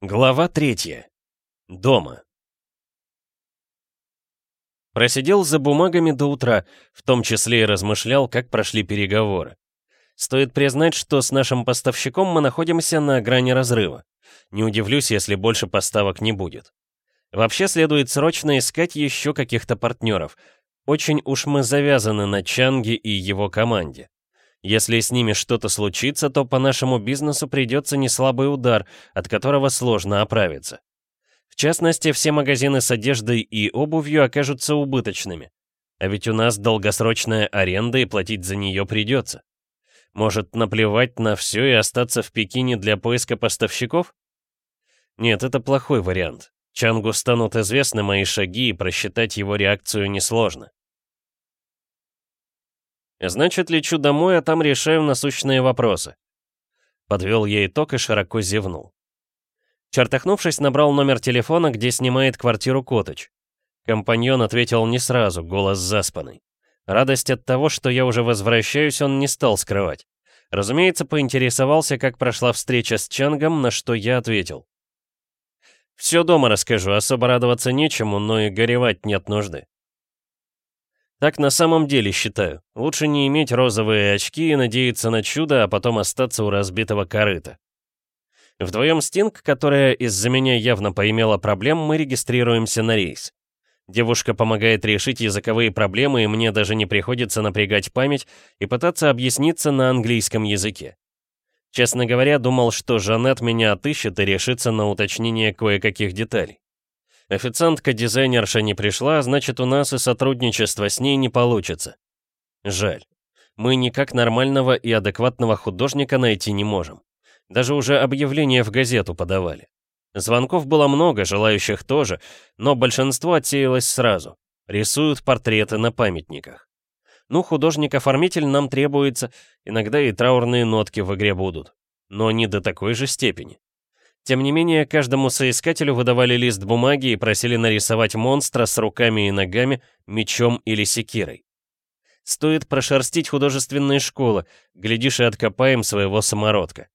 Глава третья. Дома. Просидел за бумагами до утра, в том числе и размышлял, как прошли переговоры. Стоит признать, что с нашим поставщиком мы находимся на грани разрыва. Не удивлюсь, если больше поставок не будет. Вообще следует срочно искать еще каких-то партнеров. Очень уж мы завязаны на Чанге и его команде. Если с ними что-то случится, то по нашему бизнесу придется неслабый удар, от которого сложно оправиться. В частности, все магазины с одеждой и обувью окажутся убыточными. А ведь у нас долгосрочная аренда и платить за нее придется. Может, наплевать на все и остаться в Пекине для поиска поставщиков? Нет, это плохой вариант. Чангу станут известны мои шаги, и просчитать его реакцию несложно. Значит, лечу домой, а там решаю насущные вопросы. Подвел я итог и широко зевнул. Чертахнувшись, набрал номер телефона, где снимает квартиру Коточ. Компаньон ответил не сразу, голос заспанный. Радость от того, что я уже возвращаюсь, он не стал скрывать. Разумеется, поинтересовался, как прошла встреча с Чангом, на что я ответил. «Все дома расскажу, особо радоваться нечему, но и горевать нет нужды. Так на самом деле считаю. Лучше не иметь розовые очки и надеяться на чудо, а потом остаться у разбитого корыта. Вдвоем Стинг, которая из-за меня явно поимела проблем, мы регистрируемся на рейс. Девушка помогает решить языковые проблемы, и мне даже не приходится напрягать память и пытаться объясниться на английском языке. Честно говоря, думал, что Жанет меня отыщет и решится на уточнение кое-каких деталей. Официантка-дизайнерша не пришла, значит, у нас и сотрудничество с ней не получится. Жаль. Мы никак нормального и адекватного художника найти не можем. Даже уже объявление в газету подавали. Звонков было много, желающих тоже, но большинство отсеялось сразу. Рисуют портреты на памятниках. Ну, художник-оформитель нам требуется, иногда и траурные нотки в игре будут. Но не до такой же степени. Тем не менее, каждому соискателю выдавали лист бумаги и просили нарисовать монстра с руками и ногами, мечом или секирой. Стоит прошерстить художественные школы, глядишь и откопаем своего самородка.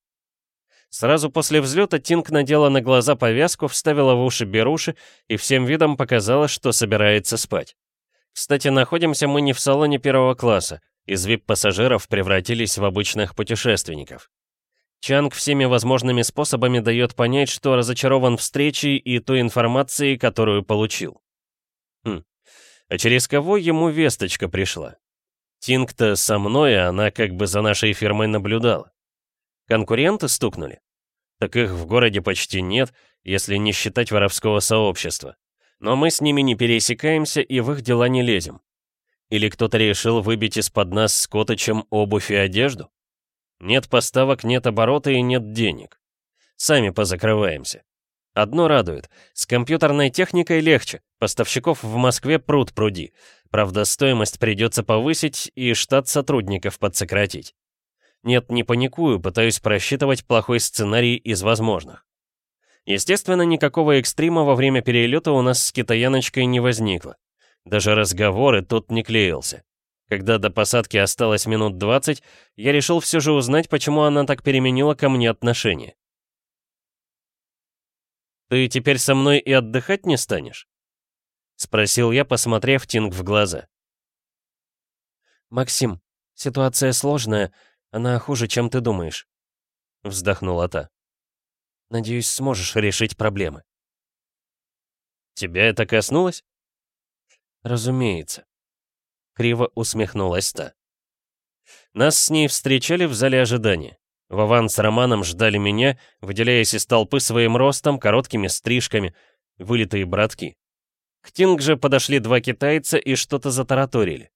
Сразу после взлета Тинг надела на глаза повязку, вставила в уши беруши и всем видом показала, что собирается спать. Кстати, находимся мы не в салоне первого класса, из вип-пассажиров превратились в обычных путешественников. Чанг всеми возможными способами дает понять, что разочарован встречей и той информацией, которую получил. Хм. А через кого ему весточка пришла? Тинг-то со мной, а она как бы за нашей фирмой наблюдала. Конкуренты стукнули? Так их в городе почти нет, если не считать воровского сообщества. Но мы с ними не пересекаемся и в их дела не лезем. Или кто-то решил выбить из-под нас с Коточем обувь и одежду? Нет поставок, нет оборота и нет денег. Сами позакрываемся. Одно радует. С компьютерной техникой легче. Поставщиков в Москве пруд пруди. Правда, стоимость придется повысить и штат сотрудников подсократить. Нет, не паникую, пытаюсь просчитывать плохой сценарий из возможных. Естественно, никакого экстрима во время перелета у нас с китаяночкой не возникло. Даже разговоры тут не клеился. Когда до посадки осталось минут 20, я решил все же узнать, почему она так переменила ко мне отношение. «Ты теперь со мной и отдыхать не станешь?» — спросил я, посмотрев Тинг в глаза. «Максим, ситуация сложная, она хуже, чем ты думаешь», — вздохнула та. «Надеюсь, сможешь решить проблемы». «Тебя это коснулось?» «Разумеется», Криво усмехнулась та. Нас с ней встречали в зале ожидания. Вован с Романом ждали меня, выделяясь из толпы своим ростом, короткими стрижками, вылитые братки. К Тинг же подошли два китайца и что-то затараторили.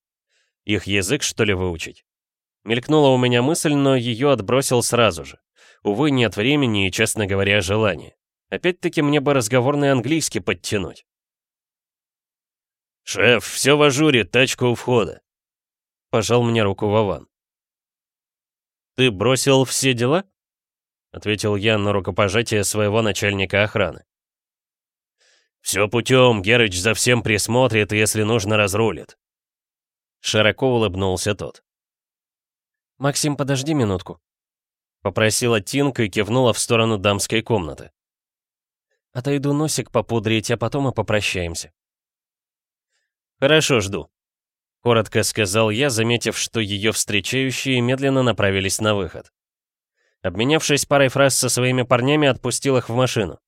Их язык, что ли, выучить? Мелькнула у меня мысль, но ее отбросил сразу же. Увы, нет времени и, честно говоря, желания. Опять-таки мне бы разговорный английский подтянуть. «Шеф, все в ажуре, тачка у входа», — пожал мне руку Вован. «Ты бросил все дела?» — ответил я на рукопожатие своего начальника охраны. «Все путем, Герыч за всем присмотрит если нужно, разрулит». Широко улыбнулся тот. «Максим, подожди минутку», — попросила Тинка и кивнула в сторону дамской комнаты. Отойду носик попудрить, а потом и попрощаемся. «Хорошо, жду», — коротко сказал я, заметив, что ее встречающие медленно направились на выход. Обменявшись парой фраз со своими парнями, отпустил их в машину.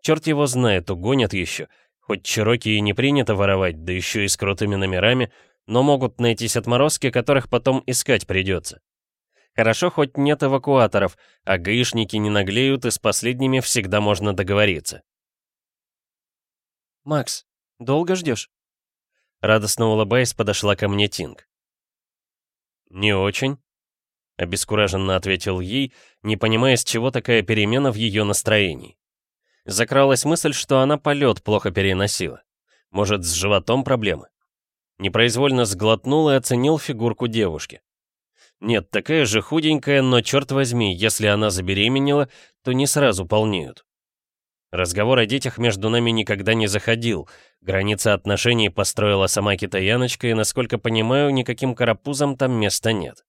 Черт его знает, угонят еще. Хоть Чироки и не принято воровать, да еще и с крутыми номерами, но могут найтись отморозки, которых потом искать придется. Хорошо, хоть нет эвакуаторов, а гаишники не наглеют, и с последними всегда можно договориться. «Макс, долго ждешь?» Радостно улыбаясь, подошла ко мне Тинг. «Не очень», — обескураженно ответил ей, не понимая, с чего такая перемена в ее настроении. Закралась мысль, что она полет плохо переносила. Может, с животом проблемы? Непроизвольно сглотнул и оценил фигурку девушки. Нет, такая же худенькая, но черт возьми, если она забеременела, то не сразу полнеют. Разговор о детях между нами никогда не заходил. Границы отношений построила сама китаяночка, и, насколько понимаю, никаким карапузам там места нет.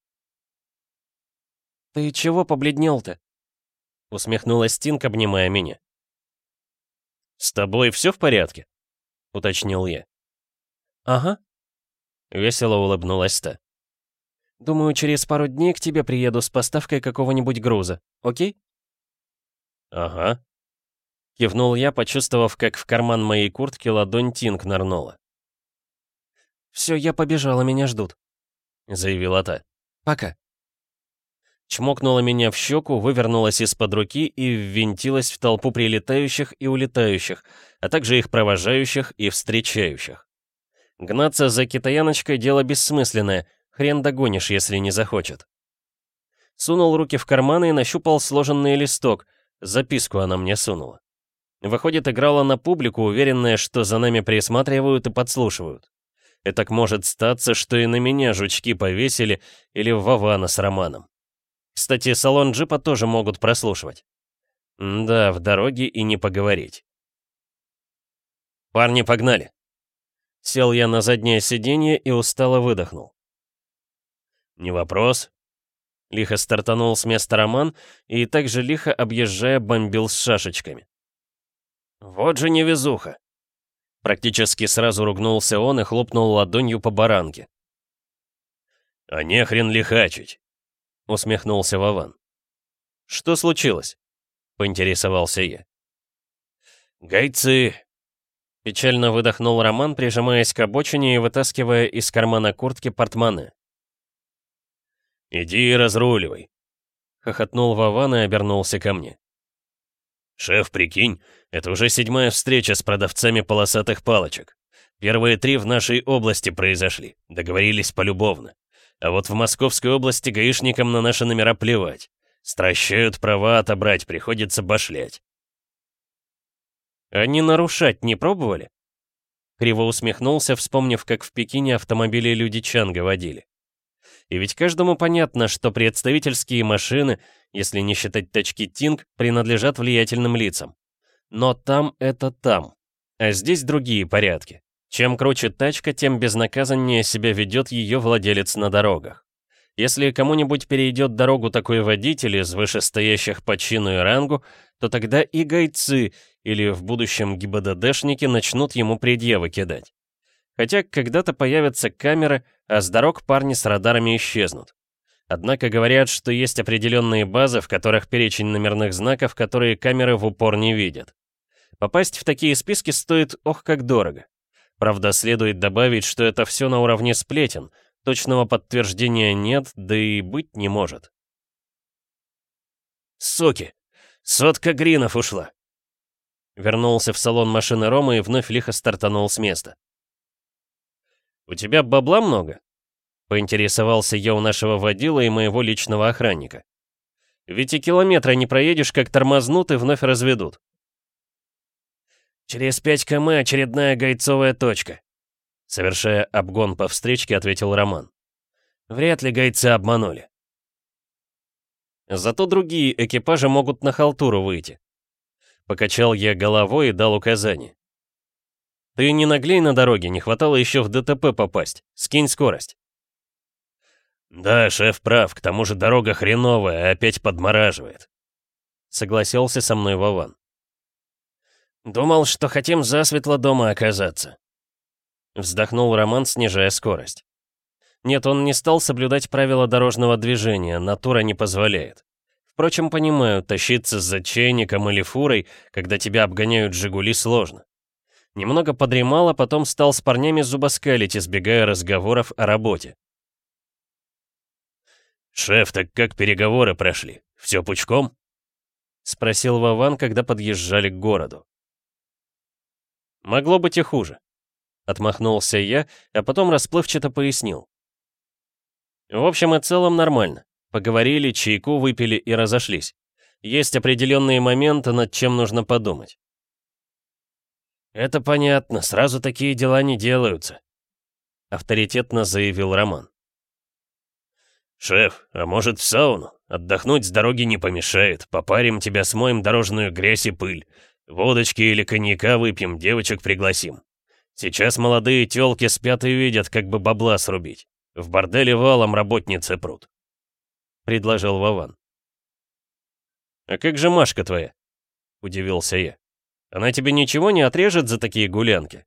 «Ты чего побледнел-то?» — усмехнулась Тинк, обнимая меня. «С тобой все в порядке?» — уточнил я. «Ага», — весело улыбнулась та. «Думаю, через пару дней к тебе приеду с поставкой какого-нибудь груза, окей?» «Ага», Кивнул я, почувствовав, как в карман моей куртки ладонь Тинг нырнула. «Все, я побежала, меня ждут», — заявила та. «Пока». Чмокнула меня в щеку, вывернулась из-под руки и ввинтилась в толпу прилетающих и улетающих, а также их провожающих и встречающих. Гнаться за китаяночкой — дело бессмысленное, хрен догонишь, если не захочет. Сунул руки в карманы и нащупал сложенный листок, записку она мне сунула. Выходит, играла на публику, уверенная, что за нами присматривают и подслушивают. И так может статься, что и на меня жучки повесили или Вована с Романом. Кстати, салон джипа тоже могут прослушивать. Да, в дороге и не поговорить. «Парни, погнали!» Сел я на заднее сиденье и устало выдохнул. «Не вопрос». Лихо стартанул с места Роман и также лихо, объезжая, бомбил с шашечками. «Вот же невезуха!» Практически сразу ругнулся он и хлопнул ладонью по баранке. «А нехрен лихачить!» — усмехнулся Вован. «Что случилось?» — поинтересовался я. «Гайцы!» — печально выдохнул Роман, прижимаясь к обочине и вытаскивая из кармана куртки портмоне. «Иди и разруливай!» — хохотнул Вован и обернулся ко мне. «Шеф, прикинь, это уже седьмая встреча с продавцами полосатых палочек. Первые три в нашей области произошли, договорились полюбовно. А вот в Московской области гаишникам на наши номера плевать. Стращают права отобрать, приходится башлять. Они нарушать не пробовали? Криво усмехнулся, вспомнив, как в Пекине автомобили люди Чанга водили. И ведь каждому понятно, что представительские машины, если не считать тачки Тинг, принадлежат влиятельным лицам. Но там это там. А здесь другие порядки. Чем круче тачка, тем безнаказаннее себя ведет ее владелец на дорогах. Если кому-нибудь перейдет дорогу такой водитель из вышестоящих по чину и рангу, то тогда и гайцы, или в будущем ГИБДДшники начнут ему предъявы кидать. Хотя когда-то появятся камеры, а с дорог парни с радарами исчезнут. Однако говорят, что есть определенные базы, в которых перечень номерных знаков, которые камеры в упор не видят. Попасть в такие списки стоит ох как дорого. Правда, следует добавить, что это все на уровне сплетен, точного подтверждения нет, да и быть не может. «Суки! Сотка гринов ушла!» Вернулся в салон машины Рома и вновь лихо стартанул с места. «У тебя бабла много?» Поинтересовался я у нашего водила и моего личного охранника. «Ведь и километра не проедешь, как тормознут и вновь разведут». «Через 5 км очередная гайцовая точка», — совершая обгон по встречке, ответил Роман. «Вряд ли гайцы обманули». Зато другие экипажи могут на халтуру выйти. Покачал я головой и дал указание. Ты не наглей на дороге, не хватало еще в ДТП попасть. Скинь скорость. Да, шеф прав, к тому же дорога хреновая, опять подмораживает. Согласился со мной Вован. «Думал, что хотим засветло дома оказаться». Вздохнул Роман, снижая скорость. Нет, он не стал соблюдать правила дорожного движения, натура не позволяет. Впрочем, понимаю, тащиться за чайником или фурой, когда тебя обгоняют «Жигули», сложно. Немного подремал, а потом стал с парнями зубоскалить, избегая разговоров о работе. «Шеф, так как переговоры прошли? Все пучком?» — спросил Вован, когда подъезжали к городу. «Могло быть и хуже», — отмахнулся я, а потом расплывчато пояснил. «В общем и целом нормально. Поговорили, чайку выпили и разошлись. Есть определенные моменты, над чем нужно подумать. «Это понятно, сразу такие дела не делаются», — авторитетно заявил Роман. «Шеф, а может в сауну? Отдохнуть с дороги не помешает. Попарим тебя, смоем дорожную грязь и пыль. Водочки или коньяка выпьем, девочек пригласим. Сейчас молодые тёлки спят и видят, как бы бабла срубить. В борделе валом работницы прут. — предложил Вован. «А как же Машка твоя?» — удивился я. «Она тебе ничего не отрежет за такие гулянки?»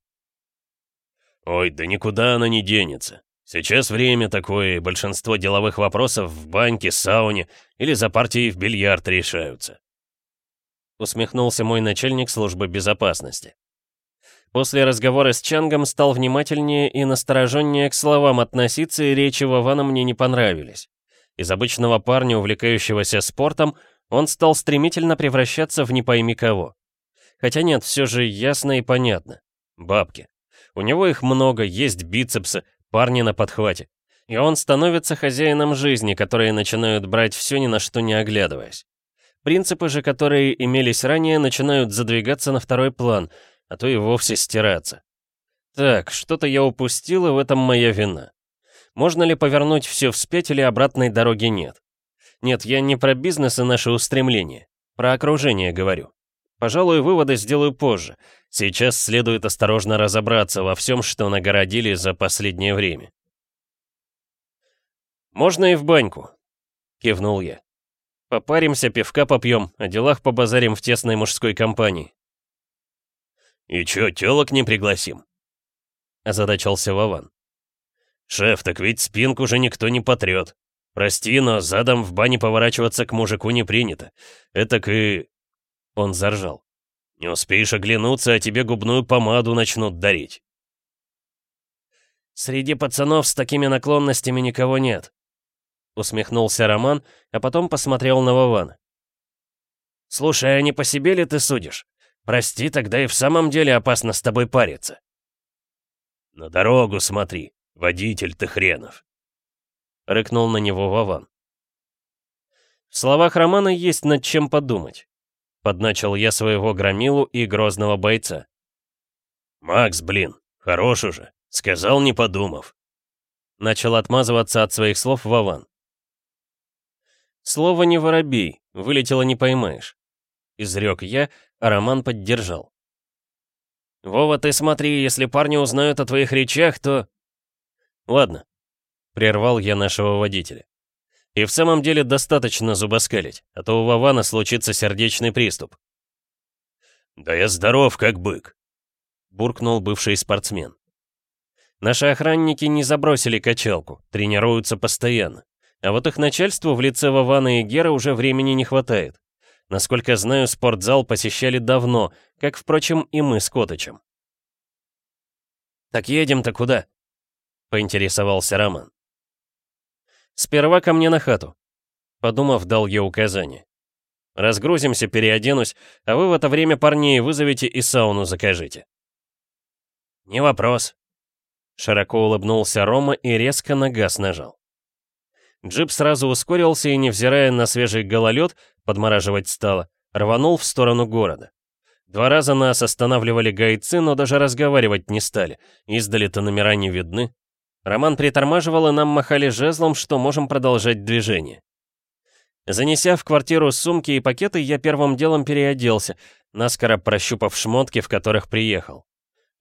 «Ой, да никуда она не денется. Сейчас время такое, и большинство деловых вопросов в банке, сауне или за партией в бильярд решаются». Усмехнулся мой начальник службы безопасности. После разговора с Чангом стал внимательнее и настороженнее к словам относиться, и речи Вована мне не понравились. Из обычного парня, увлекающегося спортом, он стал стремительно превращаться в не пойми кого. Хотя нет, все же ясно и понятно. Бабки. У него их много, есть бицепсы, парни на подхвате. И он становится хозяином жизни, которые начинают брать все ни на что не оглядываясь. Принципы же, которые имелись ранее, начинают задвигаться на второй план, а то и вовсе стираться. Так, что-то я упустил, и в этом моя вина. Можно ли повернуть все вспять или обратной дороги нет? Нет, я не про бизнес и наши устремления. Про окружение говорю. Пожалуй, выводы сделаю позже. Сейчас следует осторожно разобраться во всем, что нагородили за последнее время. «Можно и в баньку», — кивнул я. «Попаримся, пивка попьем, о делах побазарим в тесной мужской компании». «И чё, тёлок не пригласим?» — озадачился Вован. «Шеф, так ведь спинку же никто не потрет. Прости, но задом в бане поворачиваться к мужику не принято. Это и...» Он заржал. «Не успеешь оглянуться, а тебе губную помаду начнут дарить». «Среди пацанов с такими наклонностями никого нет», — усмехнулся Роман, а потом посмотрел на Вована. «Слушай, а не по себе ли ты судишь? Прости, тогда и в самом деле опасно с тобой париться». «На дорогу смотри», «Водитель ты хренов!» — рыкнул на него Вован. В словах Романа есть над чем подумать. Подначил я своего громилу и грозного бойца. «Макс, блин, хорош уже. Сказал, не подумав». Начал отмазываться от своих слов Вован. «Слово не воробей, вылетело не поймаешь», — изрек я, а Роман поддержал. «Вова, ты смотри, если парни узнают о твоих речах, то...» «Ладно», — прервал я нашего водителя. «И в самом деле достаточно зубоскалить, а то у Вована случится сердечный приступ». «Да я здоров, как бык», — буркнул бывший спортсмен. «Наши охранники не забросили качалку, тренируются постоянно. А вот их начальству в лице Вована и Гера уже времени не хватает. Насколько знаю, спортзал посещали давно, как, впрочем, и мы с Коточем. «Так едем-то куда?» — поинтересовался Роман. «Сперва ко мне на хату», — подумав, дал я указание. «Разгрузимся, переоденусь, а вы в это время парней вызовите и сауну закажите». «Не вопрос», — широко улыбнулся Рома и резко на газ нажал. Джип сразу ускорился и, невзирая на свежий гололед, подмораживать стало, рванул в сторону города. Два раза нас останавливали гайцы, но даже разговаривать не стали. Издали-то номера не видны. Роман притормаживал, и нам махали жезлом, что можем продолжать движение. Занеся в квартиру сумки и пакеты, я первым делом переоделся, наскоро прощупав шмотки, в которых приехал.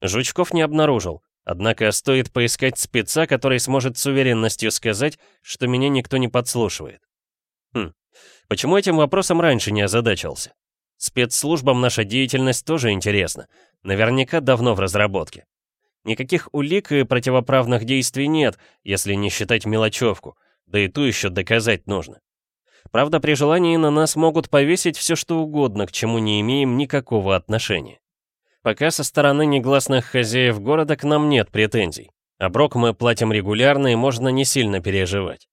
Жучков не обнаружил, однако стоит поискать спеца, который сможет с уверенностью сказать, что меня никто не подслушивает. Хм, почему этим вопросом раньше не озадачился? Спецслужбам наша деятельность тоже интересна. Наверняка давно в разработке. Никаких улик и противоправных действий нет, если не считать мелочевку, да и ту еще доказать нужно. Правда, при желании на нас могут повесить все что угодно, к чему не имеем никакого отношения. Пока со стороны негласных хозяев города к нам нет претензий. Оброк мы платим регулярно и можно не сильно переживать.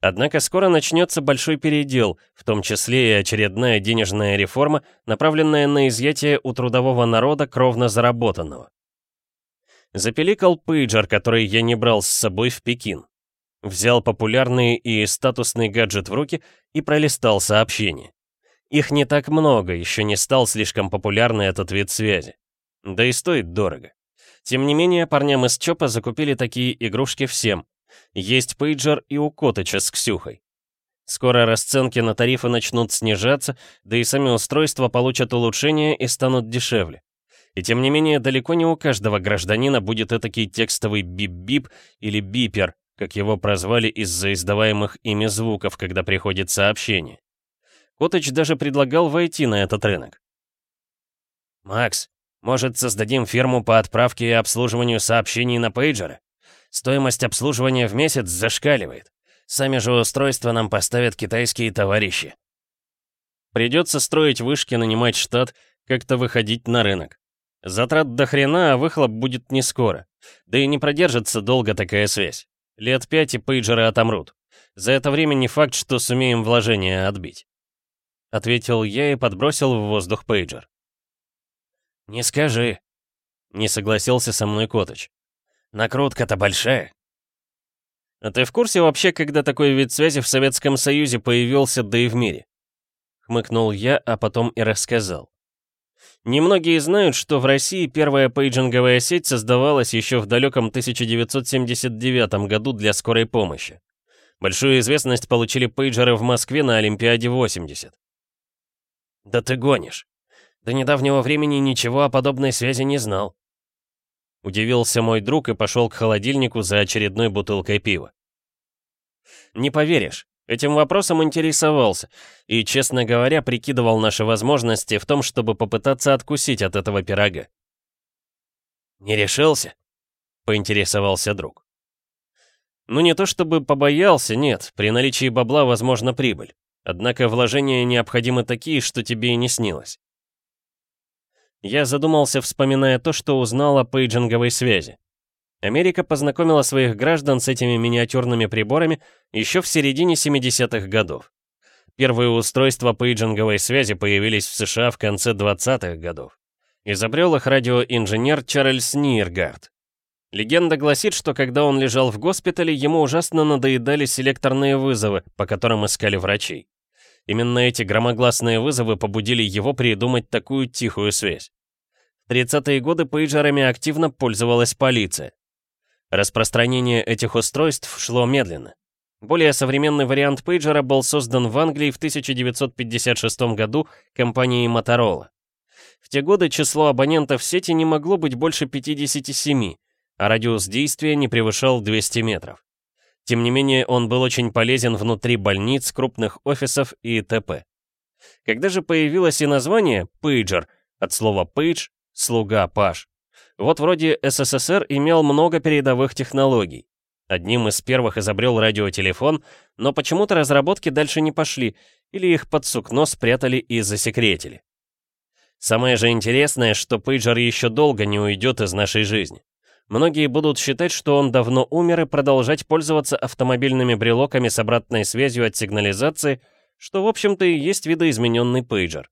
Однако скоро начнется большой передел, в том числе и очередная денежная реформа, направленная на изъятие у трудового народа кровно заработанного. Запеликал пейджер, который я не брал с собой в Пекин. Взял популярный и статусный гаджет в руки и пролистал сообщения. Их не так много, еще не стал слишком популярный этот вид связи. Да и стоит дорого. Тем не менее, парням из ЧОПа закупили такие игрушки всем, есть пейджер и у Котыча с Ксюхой. Скоро расценки на тарифы начнут снижаться, да и сами устройства получат улучшения и станут дешевле. И тем не менее, далеко не у каждого гражданина будет этакий текстовый бип-бип или бипер, как его прозвали из-за издаваемых ими звуков, когда приходит сообщение. Котыч даже предлагал войти на этот рынок. «Макс, может, создадим фирму по отправке и обслуживанию сообщений на пейджеры?» Стоимость обслуживания в месяц зашкаливает. Сами же устройства нам поставят китайские товарищи. Придется строить вышки, нанимать штат, как-то выходить на рынок. Затрат до хрена, а выхлоп будет не скоро. Да и не продержится долго такая связь. Лет пять и пейджеры отомрут. За это время не факт, что сумеем вложения отбить. Ответил я и подбросил в воздух пейджер. «Не скажи», — не согласился со мной Коточ. Накрутка-то большая. А ты в курсе вообще, когда такой вид связи в Советском Союзе появился, да и в мире? Хмыкнул я, а потом и рассказал. Немногие знают, что в России первая пейджинговая сеть создавалась еще в далеком 1979 году для скорой помощи. Большую известность получили пейджеры в Москве на Олимпиаде 80. Да ты гонишь. До недавнего времени ничего о подобной связи не знал. Удивился мой друг и пошел к холодильнику за очередной бутылкой пива. Не поверишь, этим вопросом интересовался и, честно говоря, прикидывал наши возможности в том, чтобы попытаться откусить от этого пирога. «Не решился?» — поинтересовался друг. «Ну не то чтобы побоялся, нет, при наличии бабла возможна прибыль. Однако вложения необходимы такие, что тебе и не снилось. Я задумался, вспоминая то, что узнал о пейджинговой связи. Америка познакомила своих граждан с этими миниатюрными приборами еще в середине 70-х годов. Первые устройства пейджинговой связи появились в США в конце 20-х годов. Изобрел их радиоинженер Чарльз Ниргард. Легенда гласит, что когда он лежал в госпитале, ему ужасно надоедали селекторные вызовы, по которым искали врачей. Именно эти громогласные вызовы побудили его придумать такую тихую связь. В 30-е годы пейджерами активно пользовалась полиция. Распространение этих устройств шло медленно. Более современный вариант пейджера был создан в Англии в 1956 году компанией Motorola. В те годы число абонентов сети не могло быть больше 57, а радиус действия не превышал 200 метров. Тем не менее, он был очень полезен внутри больниц, крупных офисов и т.п. Когда же появилось и название «пейджер», от слова «page» слуга, паж. Вот вроде СССР имел много передовых технологий. Одним из первых изобрел радиотелефон, но почему-то разработки дальше не пошли, или их под сукно спрятали и засекретили. Самое же интересное, что пейджер еще долго не уйдет из нашей жизни. Многие будут считать, что он давно умер и продолжать пользоваться автомобильными брелоками с обратной связью от сигнализации, что в общем-то и есть видоизмененный пейджер.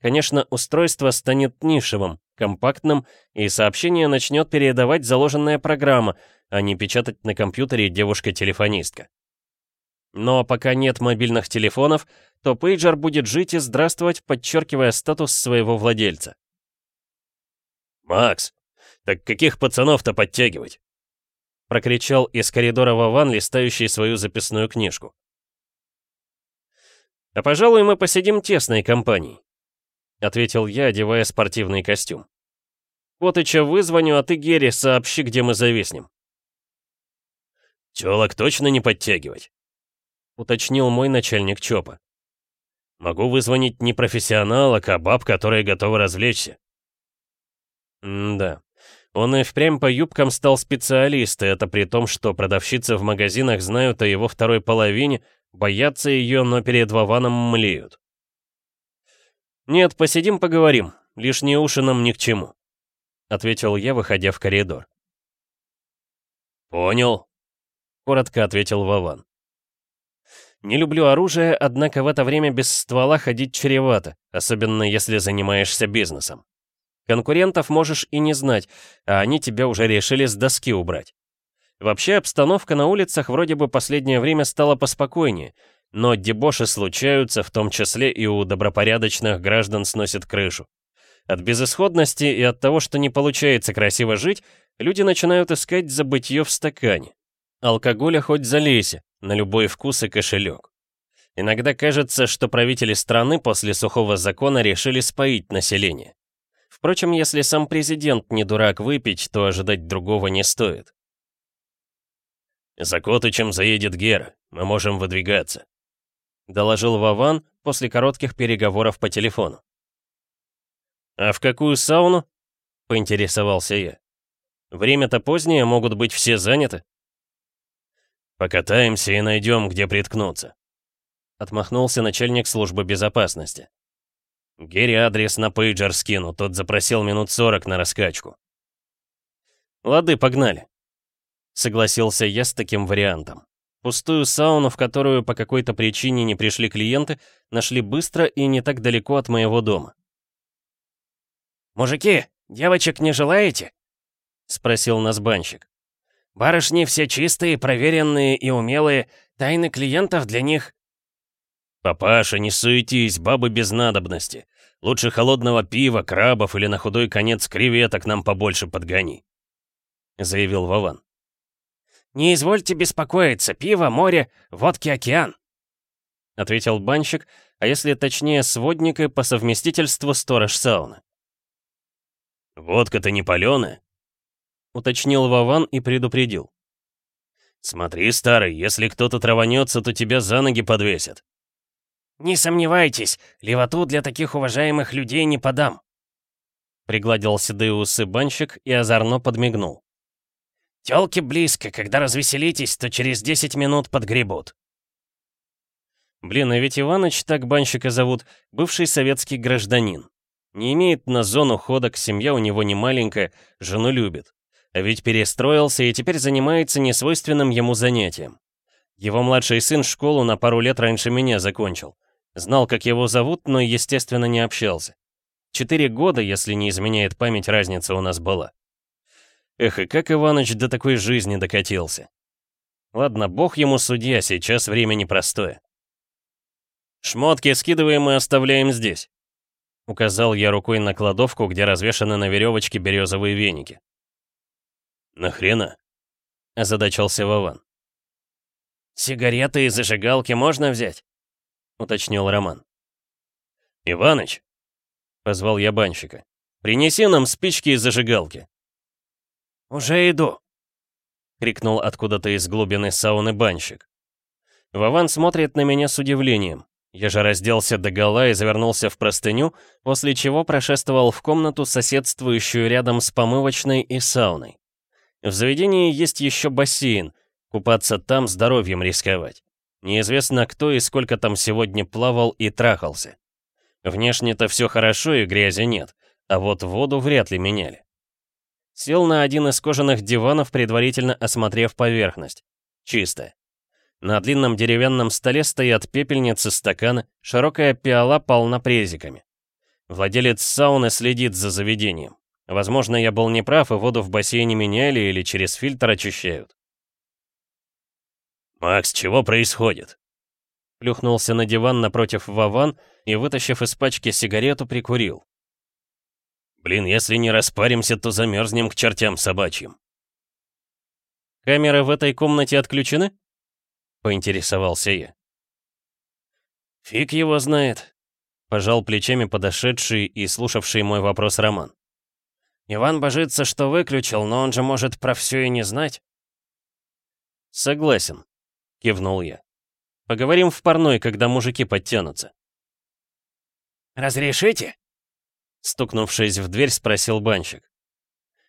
Конечно, устройство станет нишевым, компактным, и сообщение начнет передавать заложенная программа, а не печатать на компьютере девушка-телефонистка. Но пока нет мобильных телефонов, то пейджер будет жить и здравствовать, подчеркивая статус своего владельца. «Макс, так каких пацанов-то подтягивать?» Прокричал из коридора Вован, листающий свою записную книжку. «А пожалуй, мы посидим тесной компанией. — ответил я, одевая спортивный костюм. «Котыча вызвоню, а ты, Герри, сообщи, где мы зависнем». «Тёлок точно не подтягивать?» — уточнил мой начальник ЧОПа. Могу вызвонить не профессионала, а баб, которые готовы развлечься. М-да. Он и впрямь по юбкам стал специалист, и это при том, что продавщицы в магазинах знают о его второй половине, боятся ее, но перед Вованом млеют. «Нет, посидим поговорим, лишние уши нам ни к чему», — ответил я, выходя в коридор. «Понял», — коротко ответил Вован. Не люблю оружие, однако в это время без ствола ходить чревато, особенно если занимаешься бизнесом. Конкурентов можешь и не знать, а они тебя уже решили с доски убрать. Вообще обстановка на улицах вроде бы последнее время стала поспокойнее, но дебоши случаются, в том числе и у добропорядочных граждан сносит крышу. От безысходности и от того, что не получается красиво жить, люди начинают искать забытье в стакане. Алкоголя хоть залейся, на любой вкус и кошелек. Иногда кажется, что правители страны после сухого закона решили споить население. Впрочем, если сам президент не дурак выпить, то ожидать другого не стоит. «За Котычем заедет Гера, мы можем выдвигаться», — доложил Вован после коротких переговоров по телефону. «А в какую сауну?» — поинтересовался я. «Время-то позднее, могут быть все заняты». «Покатаемся и найдем, где приткнуться», — отмахнулся начальник службы безопасности. Герри адрес на пейджер скину, тот запросил минут сорок на раскачку. «Лады, погнали», — согласился я с таким вариантом. Пустую сауну, в которую по какой-то причине не пришли клиенты, нашли быстро и не так далеко от моего дома. «Мужики, девочек не желаете?» — спросил нас банщик. Барышни все чистые, проверенные и умелые, тайны клиентов для них...» «Папаша, не суетись, бабы без надобности. Лучше холодного пива, крабов или на худой конец креветок нам побольше подгони», — заявил Вован. «Не извольте беспокоиться, пиво, море, водки, океан», — ответил банщик, а если точнее сводник и по совместительству сторож сауны. «Водка-то не палёная?» уточнил Вован и предупредил. «Смотри, старый, если кто-то траванется, то тебя за ноги подвесят». «Не сомневайтесь, левоту для таких уважаемых людей не подам», пригладил седые усы банщик и озорно подмигнул. «Тёлки близко, когда развеселитесь, то через 10 минут подгребут». Блин, а ведь Иваныч, так банщика зовут, бывший советский гражданин. Не имеет на зону ходок, семья у него не маленькая, жену любит. А ведь перестроился и теперь занимается несвойственным ему занятием. Его младший сын школу на пару лет раньше меня закончил. Знал, как его зовут, но, естественно, не общался. Четыре года, если не изменяет память, разница у нас была. Эх, и как Иваныч до такой жизни докатился. Ладно, бог ему судья, сейчас время непростое. «Шмотки скидываем и оставляем здесь», — указал я рукой на кладовку, где развешаны на веревочке березовые веники. «Нахрена?» — озадачился Вован. «Сигареты и зажигалки можно взять?» — уточнил Роман. «Иваныч!» — позвал я банщика. «Принеси нам спички и зажигалки». «Уже иду!» — крикнул откуда-то из глубины сауны банщик. Вован смотрит на меня с удивлением. Я же разделся догола и завернулся в простыню, после чего прошествовал в комнату, соседствующую рядом с помывочной и сауной. В заведении есть еще бассейн. Купаться там здоровьем рисковать. Неизвестно кто и сколько там сегодня плавал и трахался. Внешне-то все хорошо и грязи нет, а вот воду вряд ли меняли. Сел на один из кожаных диванов, предварительно осмотрев поверхность. Чистая. На длинном деревянном столе стоят пепельницы, стаканы, широкая пиала полна презиками. Владелец сауны следит за заведением. Возможно, я был неправ, и воду в бассейне меняли или через фильтр очищают. «Макс, чего происходит?» Плюхнулся на диван напротив Вован и, вытащив из пачки сигарету, прикурил. «Блин, если не распаримся, то замерзнем к чертям собачьим». «Камеры в этой комнате отключены?» — поинтересовался я. «Фиг его знает», — пожал плечами подошедший и слушавший мой вопрос Роман. Иван божится, что выключил, но он же может про все и не знать. Согласен, кивнул я. Поговорим в парной, когда мужики подтянутся. «Разрешите?» Стукнувшись в дверь, спросил банщик.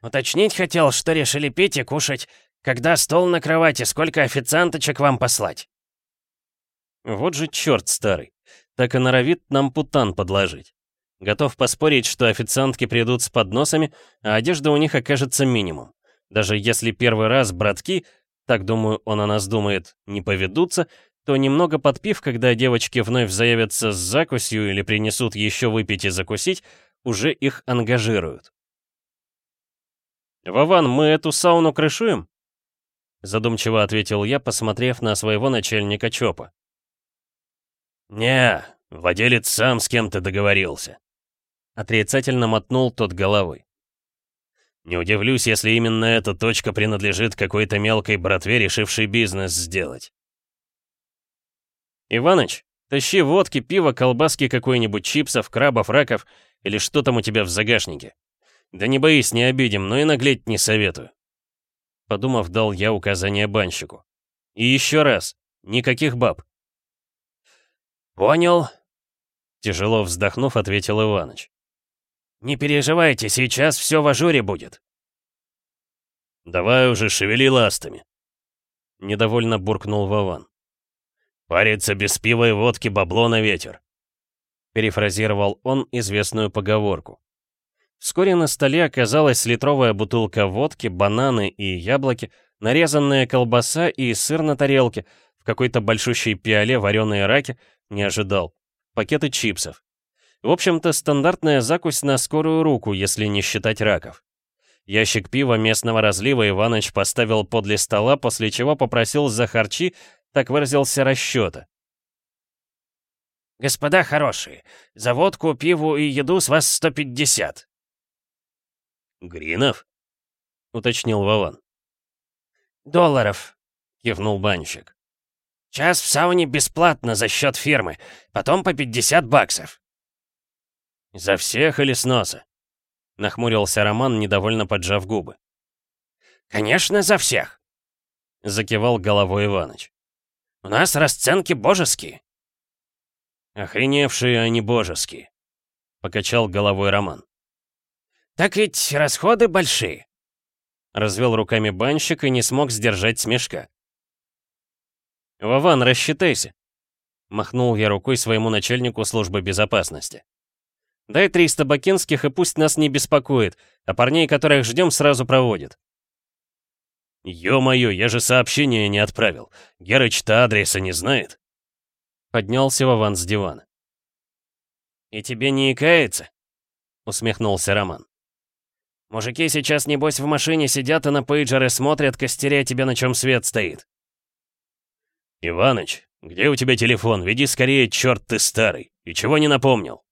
«Уточнить хотел, что решили пить и кушать. Когда стол на кровати, сколько официанточек вам послать?» Вот же черт старый. Так и норовит нам путан подложить. Готов поспорить, что официантки придут с подносами, а одежда у них окажется минимум. Даже если первый раз братки, так думаю, он о нас думает, не поведутся, то немного подпив, когда девочки вновь заявятся с закусью или принесут еще выпить и закусить, уже их ангажируют. «Вован, мы эту сауну крышуем?» Задумчиво ответил я, посмотрев на своего начальника ЧОПа. «Не, владелец сам с кем-то договорился». Отрицательно мотнул тот головой. «Не удивлюсь, если именно эта точка принадлежит какой-то мелкой братве, решившей бизнес сделать». «Иваныч, тащи водки, пиво, колбаски какой-нибудь, чипсов, крабов, раков или что там у тебя в загашнике. Да не боись, не обидим, но и наглеть не советую». Подумав, дал я указание банщику. «И еще раз, никаких баб. «Понял», — тяжело вздохнув, ответил Иваныч. «Не переживайте, сейчас все в ажуре будет». «Давай уже шевели ластами», — недовольно буркнул Вован. «Париться без пива и водки бабло на ветер», — перефразировал он известную поговорку. Вскоре на столе оказалась литровая бутылка водки, бананы и яблоки, нарезанная колбаса и сыр на тарелке, в какой-то большущей пиале вареные раки, не ожидал. Пакеты чипсов. В общем-то, стандартная закусь на скорую руку, если не считать раков. Ящик пива местного разлива Иваныч поставил подле стола, после чего попросил за харчи, так выразился расчета. «Господа хорошие, за водку, пиву и еду с вас 150». «Гринов?» — уточнил Вован. «Долларов», — кивнул банщик. Час в сауне бесплатно за счет фирмы, потом по 50 баксов. За всех или с носа? Нахмурился Роман, недовольно поджав губы. Конечно, за всех. Закивал головой Иваныч. У нас расценки божеские. Охреневшие они божеские. Покачал головой Роман. Так ведь расходы большие. Развел руками банщик и не смог сдержать смешка. «Вован, рассчитайся!» Махнул я рукой своему начальнику службы безопасности. «Дай 300 бакинских и пусть нас не беспокоит, а парней, которых ждем, сразу проводит». «Ё-моё, я же сообщение не отправил. Герыч-то адреса не знает». Поднялся Вован с дивана. «И тебе не икается?» Усмехнулся Роман. «Мужики сейчас, небось, в машине сидят и на пейджеры смотрят, костеря тебе, на чем свет стоит». «Иваныч, где у тебя телефон? Веди скорее, черт ты старый! И чего не напомнил?»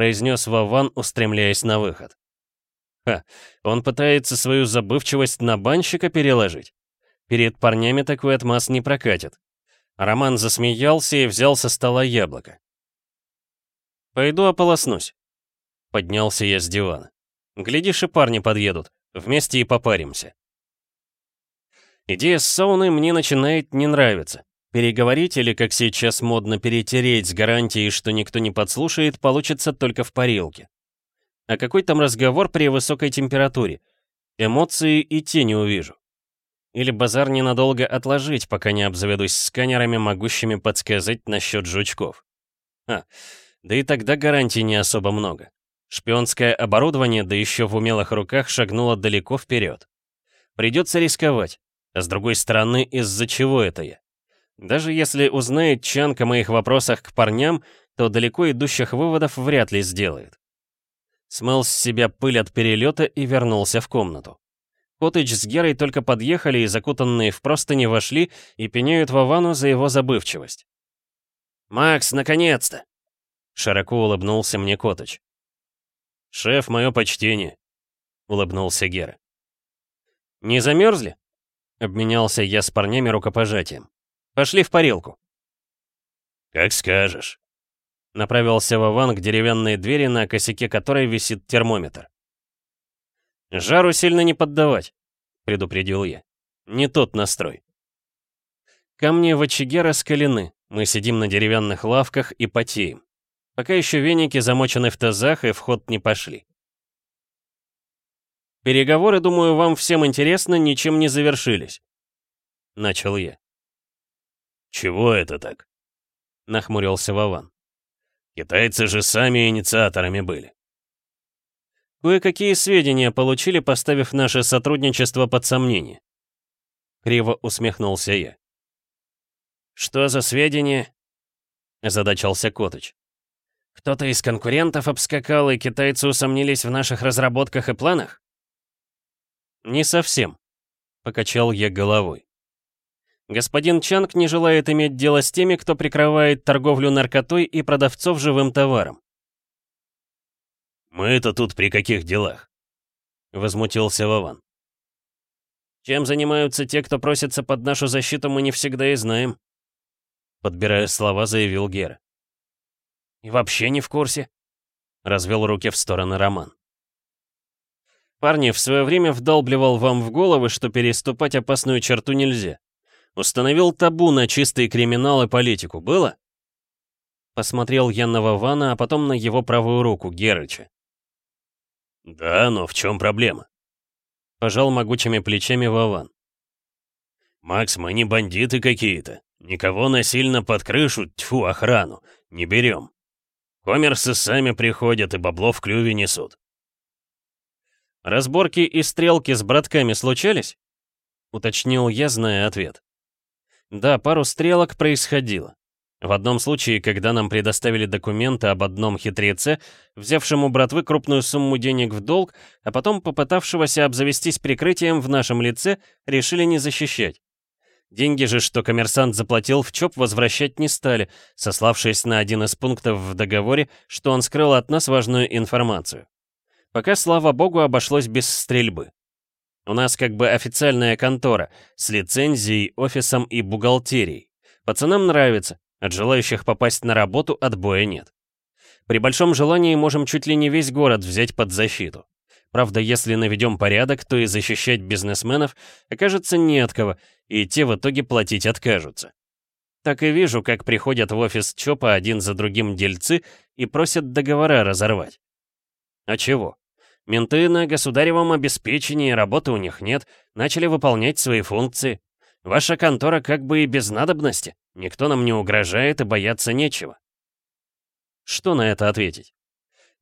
произнес Вован, устремляясь на выход. Ха, он пытается свою забывчивость на банщика переложить. Перед парнями такой отмаз не прокатит. Роман засмеялся и взял со стола яблоко. «Пойду ополоснусь». Поднялся я с дивана. Глядишь, и парни подъедут. Вместе и попаримся. Идея с сауной мне начинает не нравиться. Переговорить или, как сейчас модно, перетереть с гарантией, что никто не подслушает, получится только в парилке. А какой там разговор при высокой температуре? Эмоции и тени увижу. Или базар ненадолго отложить, пока не обзаведусь сканерами, могущими подсказать насчет жучков. А, да и тогда гарантий не особо много. Шпионское оборудование, да еще в умелых руках, шагнуло далеко вперед. Придется рисковать. А с другой стороны, из-за чего это я? Даже если узнает Чанк о моих вопросах к парням, то далеко идущих выводов вряд ли сделает. Смыл с себя пыль от перелета и вернулся в комнату. Коттедж с Герой только подъехали и закутанные в простыни вошли и пеняют Вовану за его забывчивость. «Макс, наконец-то!» Широко улыбнулся мне Коттедж. «Шеф, мое почтение», — улыбнулся Гера. «Не замерзли?» Обменялся я с парнями рукопожатием. «Пошли в парилку». «Как скажешь». Направился Вован к деревянной двери, на косяке которой висит термометр. «Жару сильно не поддавать», — предупредил я. «Не тот настрой». Камни в очаге раскалены, мы сидим на деревянных лавках и потеем. Пока еще веники замочены в тазах и в ход не пошли. Переговоры, думаю, вам всем интересно, ничем не завершились. Начал я. «Чего это так?» — нахмурился Вован. «Китайцы же сами инициаторами были». Кое-какие сведения получили, поставив наше сотрудничество под сомнение. Криво усмехнулся я. «Что за сведения?» — озадачался Котыч. «Кто-то из конкурентов обскакал, и китайцы усомнились в наших разработках и планах?» «Не совсем», — покачал я головой. Господин Чанг не желает иметь дело с теми, кто прикрывает торговлю наркотой и продавцов живым товаром. «Мы это тут при каких делах?» — возмутился Вован. «Чем занимаются те, кто просится под нашу защиту, мы не всегда и знаем», — подбирая слова, заявил Гера. «И вообще не в курсе», — развел руки в стороны Роман. «Парни, в свое время вдалбливал вам в головы, что переступать опасную черту нельзя. Установил табу на чистый криминал и политику. Было? Посмотрел я на Вована, а потом на его правую руку, Герыча. «Да, но в чем проблема?» Пожал могучими плечами Вован. «Макс, мы не бандиты какие-то. Никого насильно под крышу, тьфу, охрану, не берем. Коммерсы сами приходят и бабло в клюве несут». «Разборки и стрелки с братками случались?» Уточнил я, зная ответ. Да, пару стрелок происходило. В одном случае, когда нам предоставили документы об одном хитреце, взявшем у братвы крупную сумму денег в долг, а потом попытавшегося обзавестись прикрытием в нашем лице, решили не защищать. Деньги же, что коммерсант заплатил в ЧОП, возвращать не стали, сославшись на один из пунктов в договоре, что он скрыл от нас важную информацию. Пока, слава богу, обошлось без стрельбы. У нас как бы официальная контора, с лицензией, офисом и бухгалтерией. Пацанам нравится, от желающих попасть на работу отбоя нет. При большом желании можем чуть ли не весь город взять под защиту. Правда, если наведем порядок, то и защищать бизнесменов окажется не от кого, и те в итоге платить откажутся. Так и вижу, как приходят в офис ЧОПа один за другим дельцы и просят договора разорвать. А чего? Менты на государевом обеспечении, работы у них нет, начали выполнять свои функции. Ваша контора как бы и без надобности. Никто нам не угрожает и бояться нечего. Что на это ответить?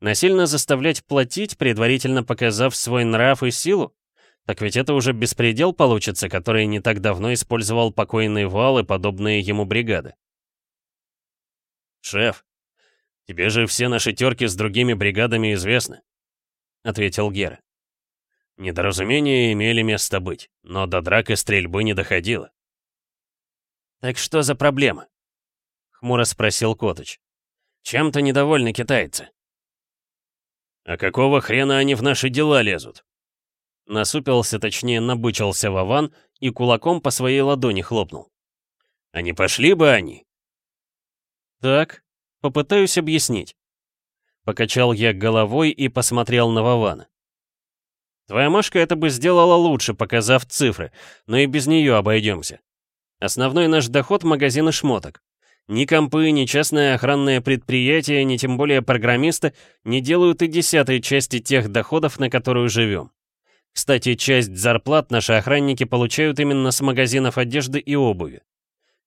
Насильно заставлять платить, предварительно показав свой нрав и силу? Так ведь это уже беспредел получится, который не так давно использовал покойный Вал и подобные ему бригады. «Шеф, тебе же все наши терки с другими бригадами известны. — ответил Гера. Недоразумения имели место быть, но до драк и стрельбы не доходило. «Так что за проблема?» — хмуро спросил Котыч. «Чем-то недовольны китайцы». «А какого хрена они в наши дела лезут?» Насупился, точнее, набычился Вован и кулаком по своей ладони хлопнул. «А не пошли бы они?» «Так, попытаюсь объяснить». Покачал я головой и посмотрел на Вована. Твоя Машка это бы сделала лучше, показав цифры, но и без нее обойдемся. Основной наш доход — магазины шмоток. Ни компы, ни частное охранное предприятие, ни тем более программисты не делают и десятой части тех доходов, на которую живем. Кстати, часть зарплат наши охранники получают именно с магазинов одежды и обуви.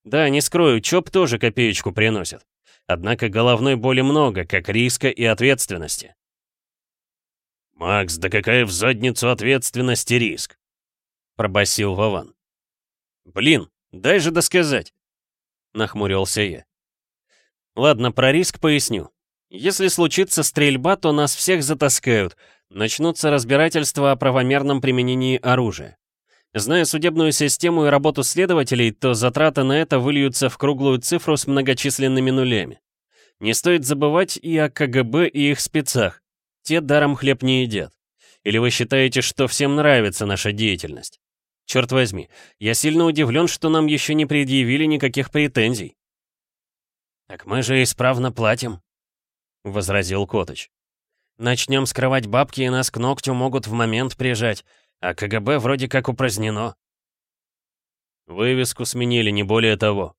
Да, не скрою, ЧОП тоже копеечку приносит. Однако головной боли много, как риска и ответственности. «Макс, да какая в задницу ответственность и риск?» — пробасил Вован. «Блин, дай же досказать!» — нахмурился я. «Ладно, про риск поясню. Если случится стрельба, то нас всех затаскают, начнутся разбирательства о правомерном применении оружия. Зная судебную систему и работу следователей, то затраты на это выльются в круглую цифру с многочисленными нулями. Не стоит забывать и о КГБ и их спецах. Те даром хлеб не едят. Или вы считаете, что всем нравится наша деятельность? Черт возьми, я сильно удивлен, что нам еще не предъявили никаких претензий. «Так мы же исправно платим», — возразил Коточ. «Начнем скрывать бабки, и нас к ногтю могут в момент прижать. А КГБ вроде как упразднено. Вывеску сменили, не более того.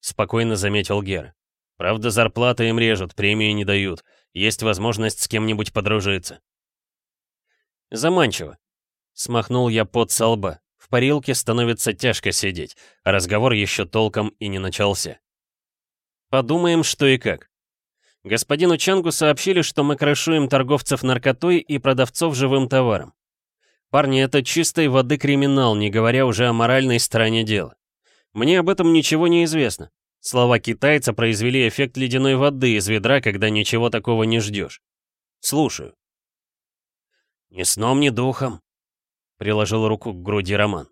Спокойно заметил Гера. Правда, зарплаты им режут, премии не дают. Есть возможность с кем-нибудь подружиться. Заманчиво. Смахнул я под со лба. В парилке становится тяжко сидеть, а разговор еще толком и не начался. Подумаем, что и как. Господину Чангу сообщили, что мы крышуем торговцев наркотой и продавцов живым товаром. Парни, это чистой воды криминал, не говоря уже о моральной стороне дела. Мне об этом ничего не известно. Слова китайца произвели эффект ледяной воды из ведра, когда ничего такого не ждешь. Слушаю. «Ни сном, ни духом», — приложил руку к груди Роман.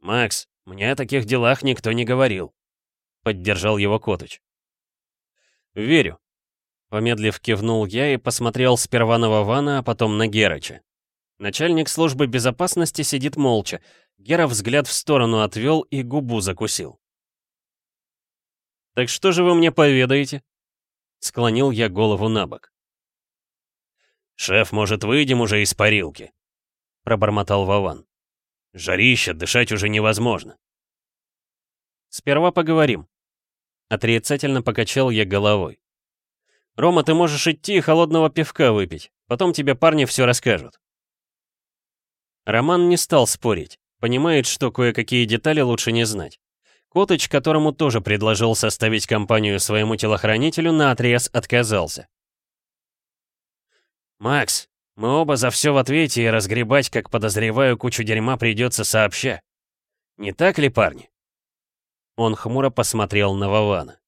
«Макс, мне о таких делах никто не говорил», — поддержал его Котыч. «Верю», — помедлив кивнул я и посмотрел сперва на Вована, а потом на Герыча. Начальник службы безопасности сидит молча. Гера взгляд в сторону отвел и губу закусил. «Так что же вы мне поведаете?» Склонил я голову на бок. «Шеф, может, выйдем уже из парилки?» Пробормотал Вован. «Жарища, дышать уже невозможно». «Сперва поговорим». Отрицательно покачал я головой. «Рома, ты можешь идти и холодного пивка выпить. Потом тебе парни все расскажут». Роман не стал спорить. Понимает, что кое-какие детали лучше не знать. Котыч, которому тоже предложил составить компанию своему телохранителю, наотрез отказался. «Макс, мы оба за все в ответе и разгребать, как подозреваю, кучу дерьма придется сообща. Не так ли, парни?» Он хмуро посмотрел на Вована.